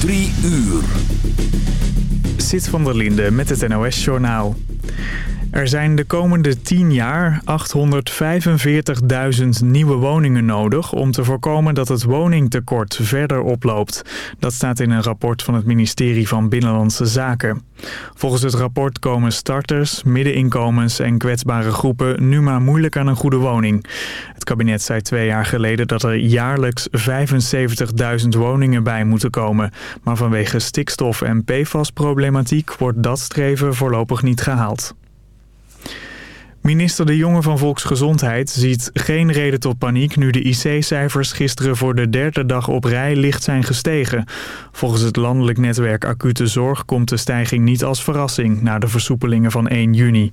Drie uur. Zit van der Linde met het NOS-journaal. Er zijn de komende 10 jaar 845.000 nieuwe woningen nodig... om te voorkomen dat het woningtekort verder oploopt. Dat staat in een rapport van het ministerie van Binnenlandse Zaken. Volgens het rapport komen starters, middeninkomens en kwetsbare groepen... nu maar moeilijk aan een goede woning. Het kabinet zei twee jaar geleden dat er jaarlijks 75.000 woningen bij moeten komen. Maar vanwege stikstof- en PFAS-problematiek wordt dat streven voorlopig niet gehaald. Minister De Jonge van Volksgezondheid ziet geen reden tot paniek... nu de IC-cijfers gisteren voor de derde dag op rij licht zijn gestegen. Volgens het landelijk netwerk Acute Zorg komt de stijging niet als verrassing... na de versoepelingen van 1 juni.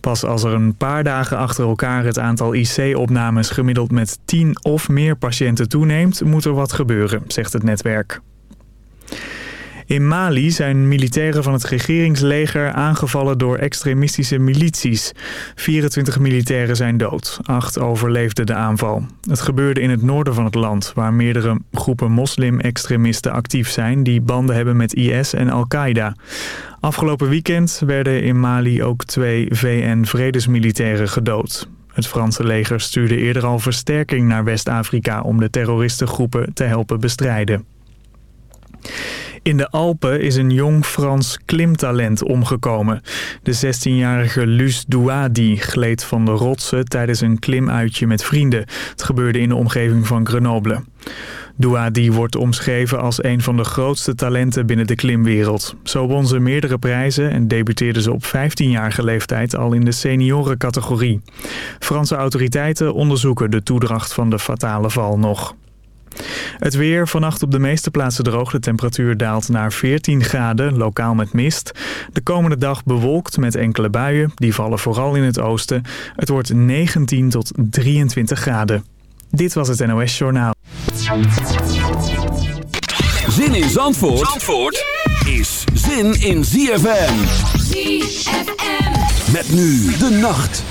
Pas als er een paar dagen achter elkaar het aantal IC-opnames... gemiddeld met 10 of meer patiënten toeneemt, moet er wat gebeuren, zegt het netwerk. In Mali zijn militairen van het regeringsleger aangevallen door extremistische milities. 24 militairen zijn dood. Acht overleefden de aanval. Het gebeurde in het noorden van het land, waar meerdere groepen moslim-extremisten actief zijn... die banden hebben met IS en Al-Qaeda. Afgelopen weekend werden in Mali ook twee VN-vredesmilitairen gedood. Het Franse leger stuurde eerder al versterking naar West-Afrika... om de terroristengroepen te helpen bestrijden. In de Alpen is een jong Frans klimtalent omgekomen. De 16-jarige Luce Douadi gleed van de rotsen tijdens een klimuitje met vrienden. Het gebeurde in de omgeving van Grenoble. Douadi wordt omschreven als een van de grootste talenten binnen de klimwereld. Zo won ze meerdere prijzen en debuteerde ze op 15-jarige leeftijd al in de seniorencategorie. Franse autoriteiten onderzoeken de toedracht van de fatale val nog. Het weer vannacht op de meeste plaatsen droog. De temperatuur daalt naar 14 graden, lokaal met mist. De komende dag bewolkt met enkele buien. Die vallen vooral in het oosten. Het wordt 19 tot 23 graden. Dit was het NOS Journaal. Zin in Zandvoort, Zandvoort is zin in ZFM. ZFM. Met nu de nacht.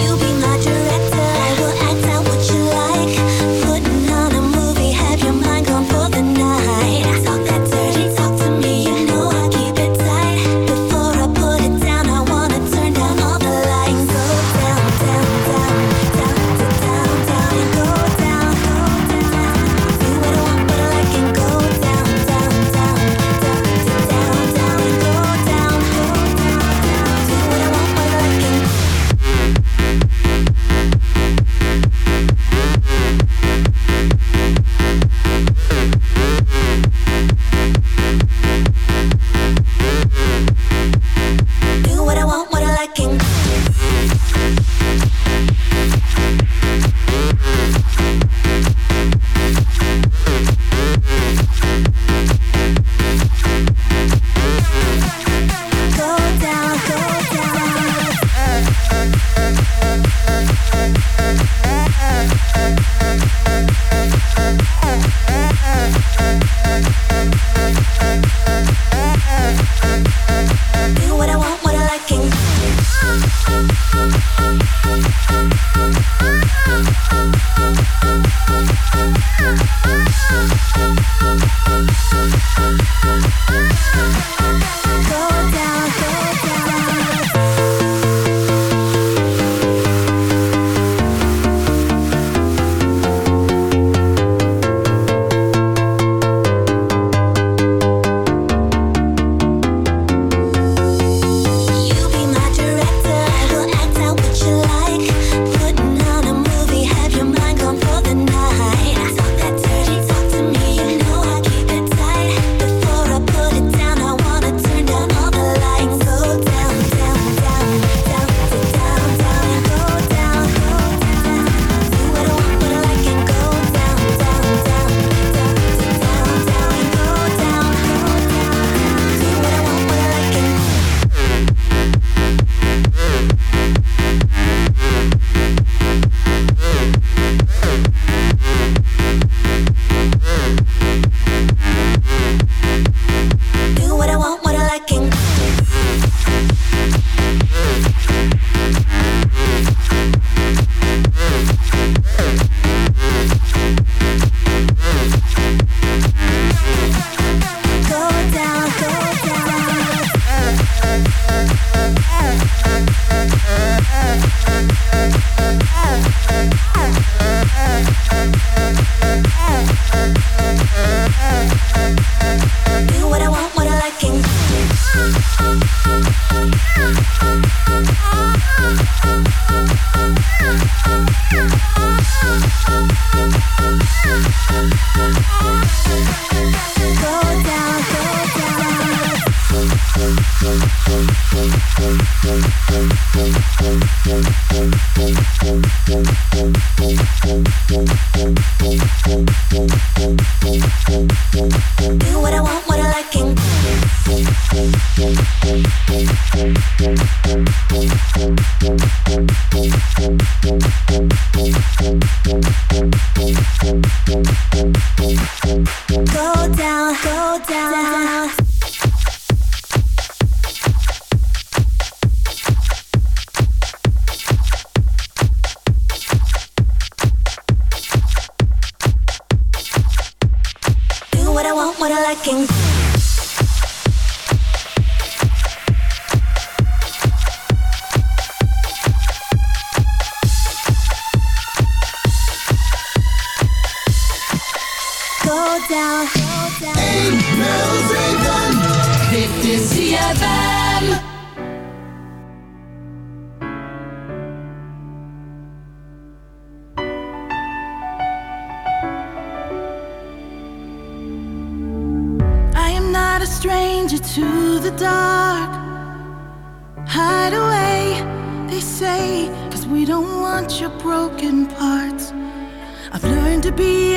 You'll be my director.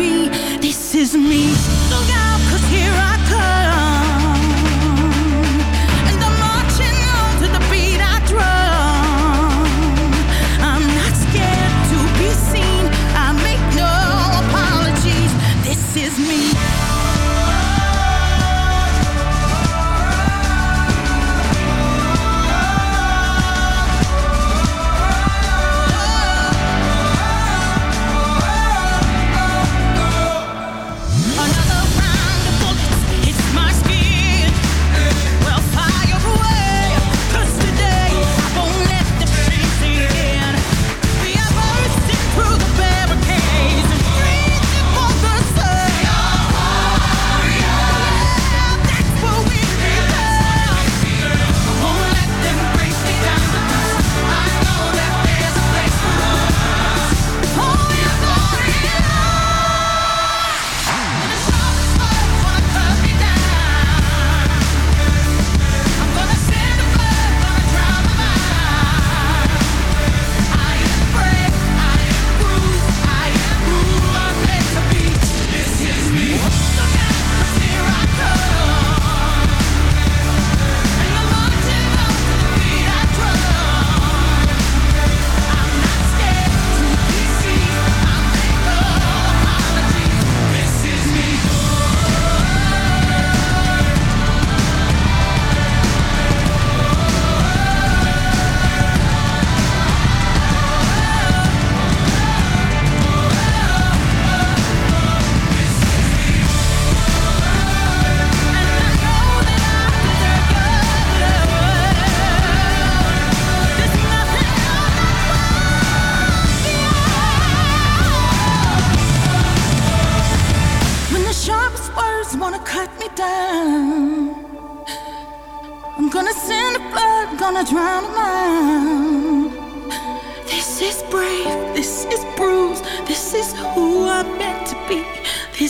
be. This is me.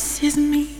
this is me.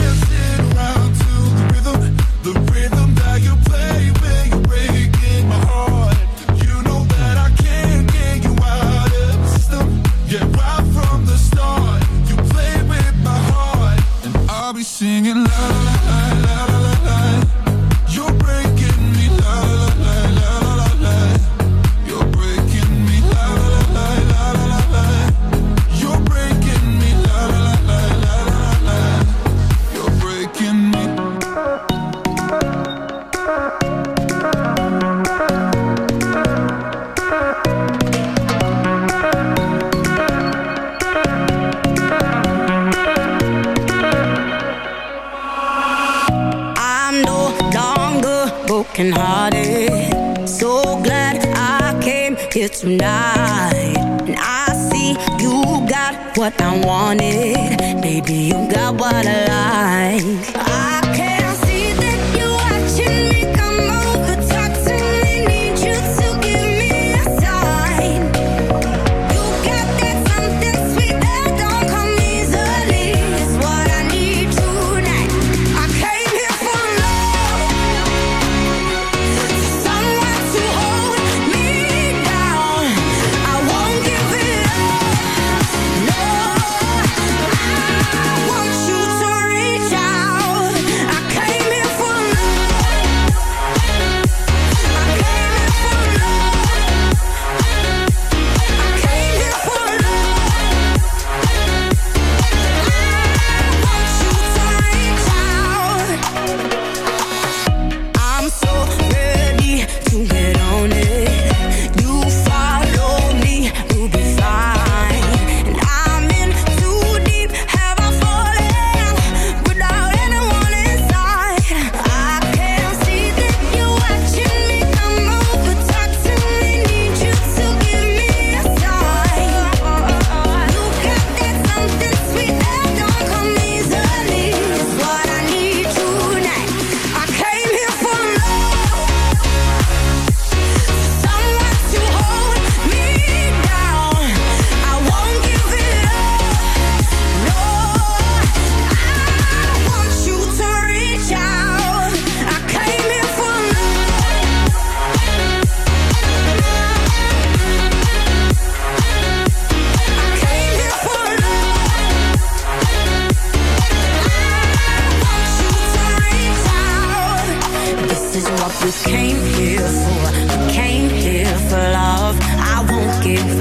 wanted. Baby, you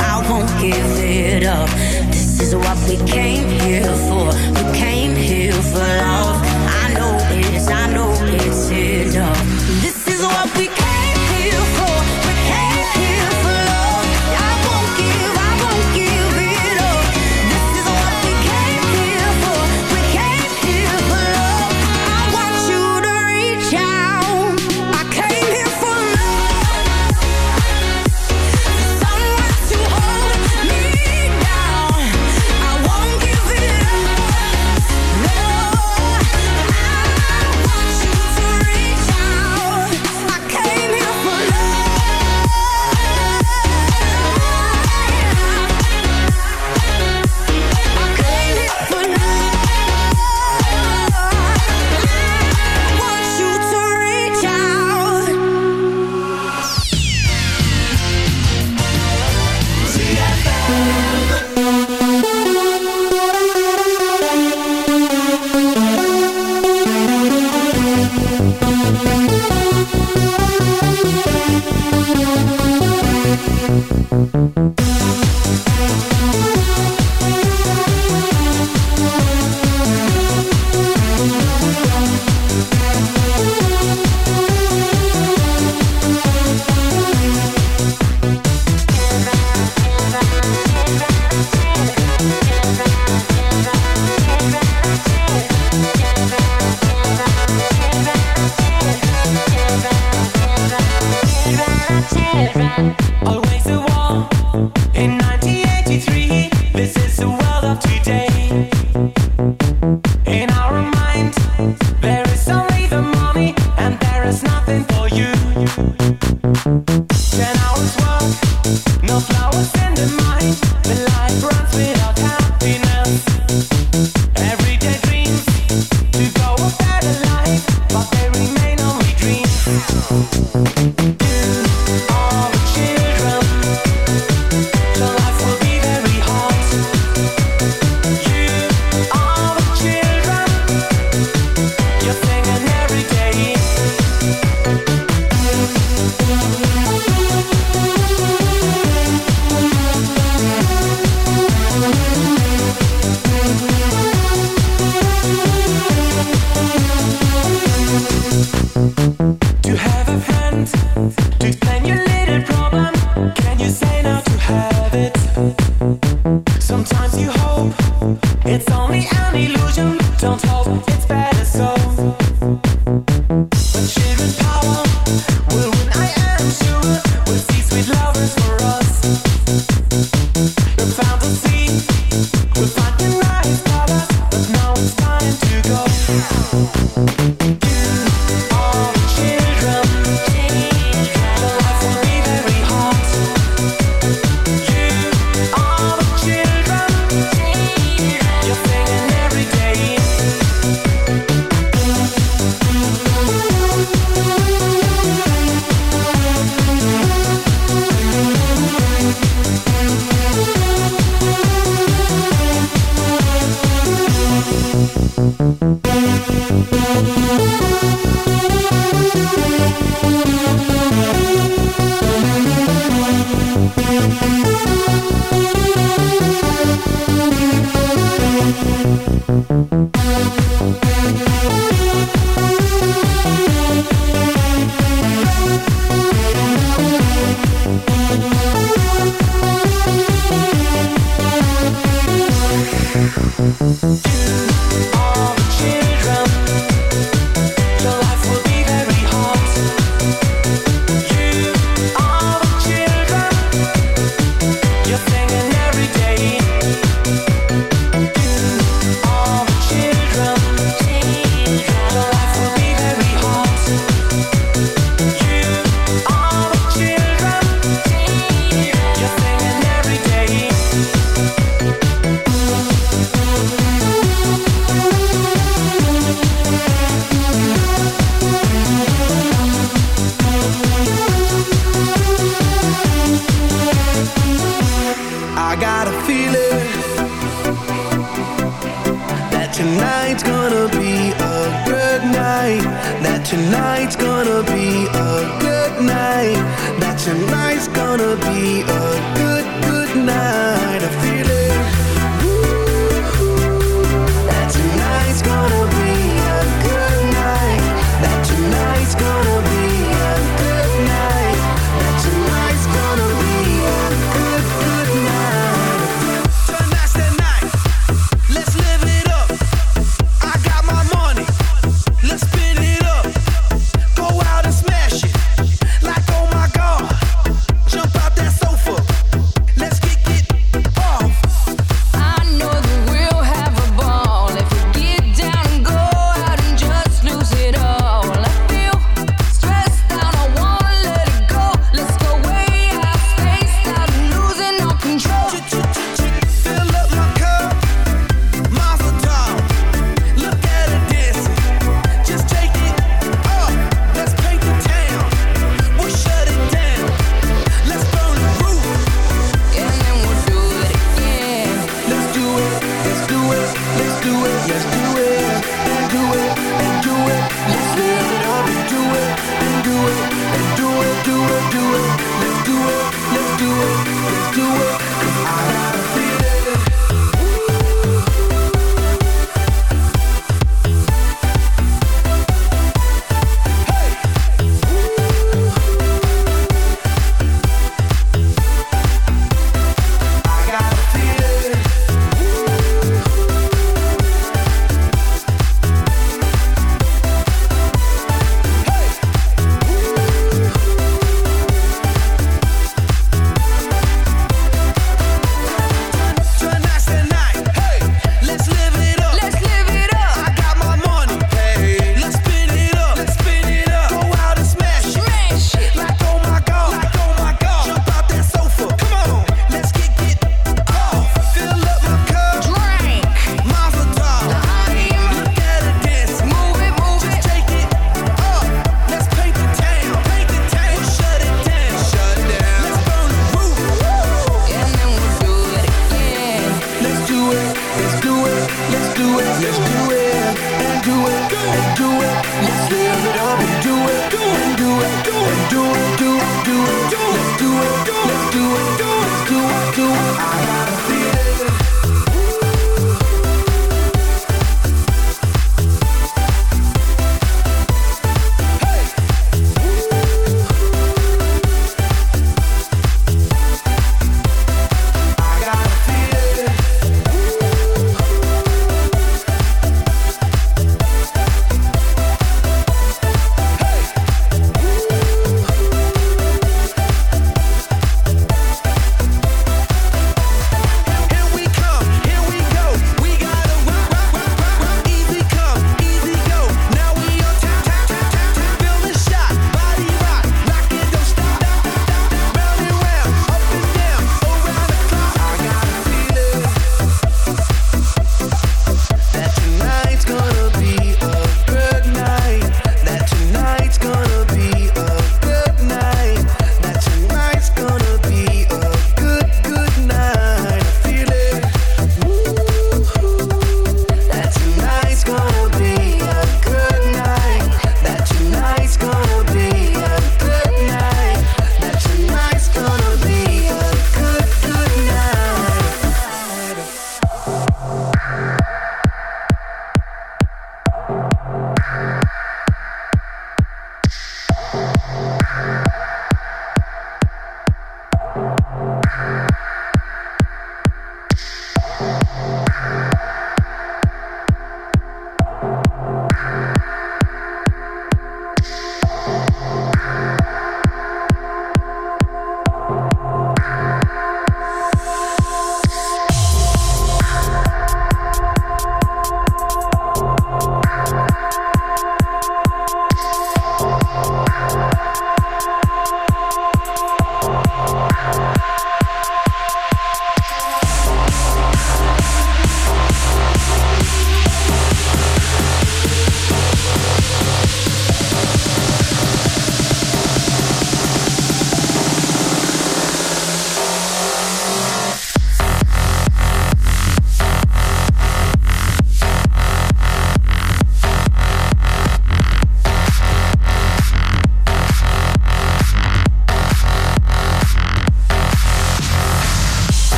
I won't give it up. This is what we came here for. We came here for love. I know it's, I know it's enough. This is what we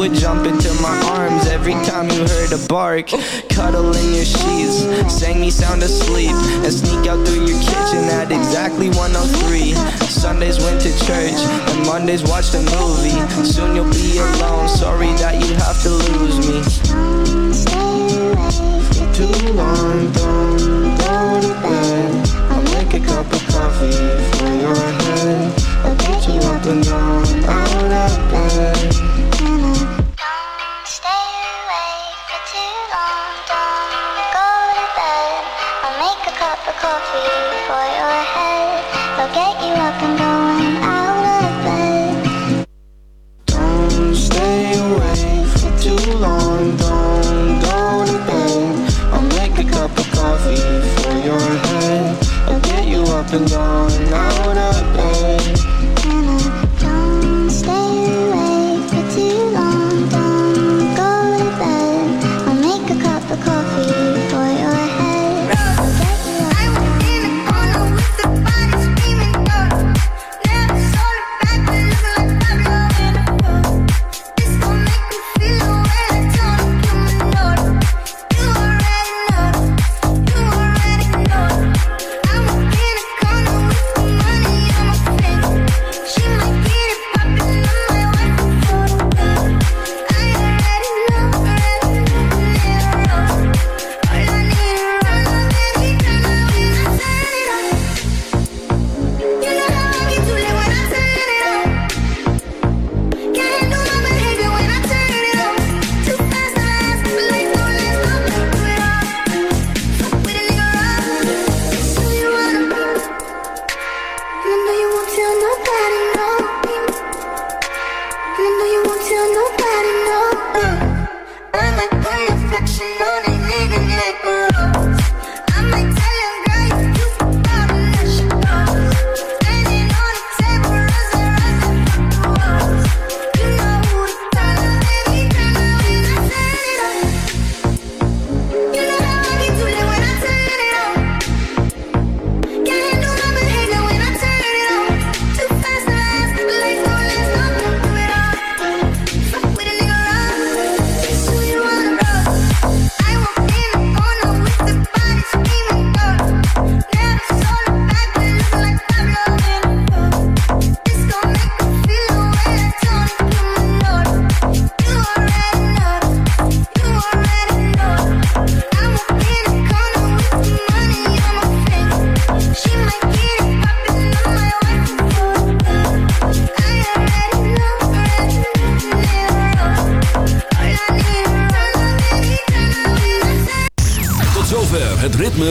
Would jump into my arms every time you heard a bark. Cuddle in your sheets, sang me sound asleep, and sneak out through your kitchen at exactly 103. Sundays went to church, and Mondays watched a movie. Soon you'll be alone. Sorry that you have to lose me. Too long, don't go to bed. I'll make a cup of coffee for your head. I'll get you up and down, out of bed.